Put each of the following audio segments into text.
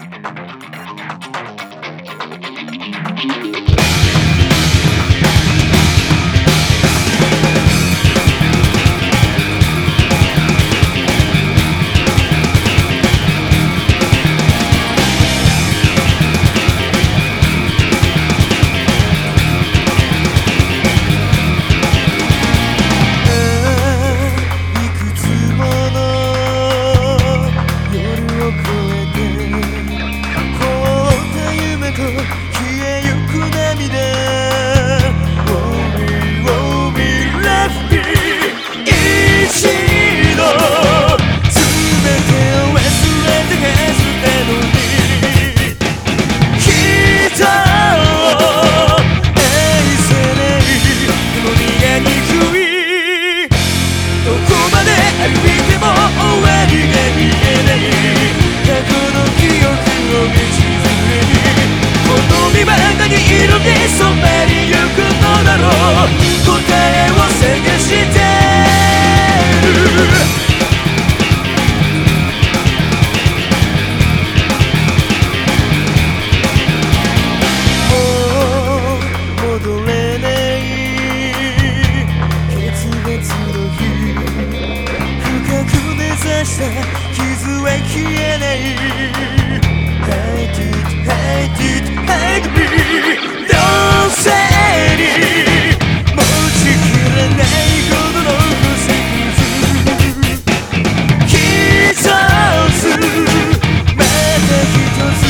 thank you した傷は消えない。Hate it, hate it, hate me Don't say it 持ちきれないほどの星屑一つまた一つ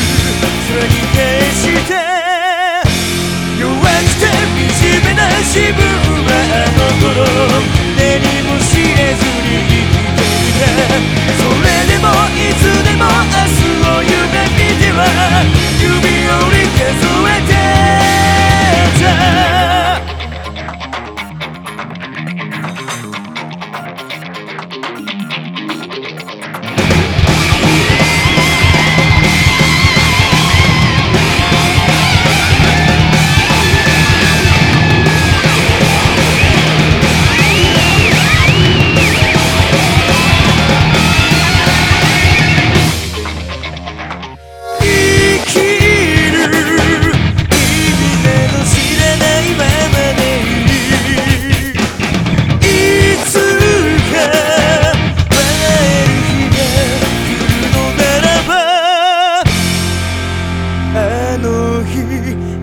空に返して弱くて惨めな自分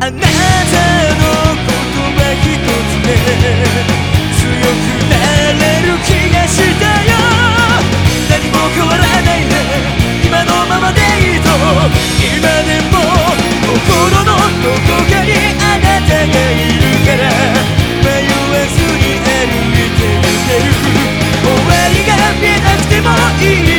あなたの言葉一つで強くなれる気がしたよ。何も変わらないで今のままでいいと。今でも心のどこかにあなたがいるから。迷わずに歩いてゆける。終わりが見えなくてもいい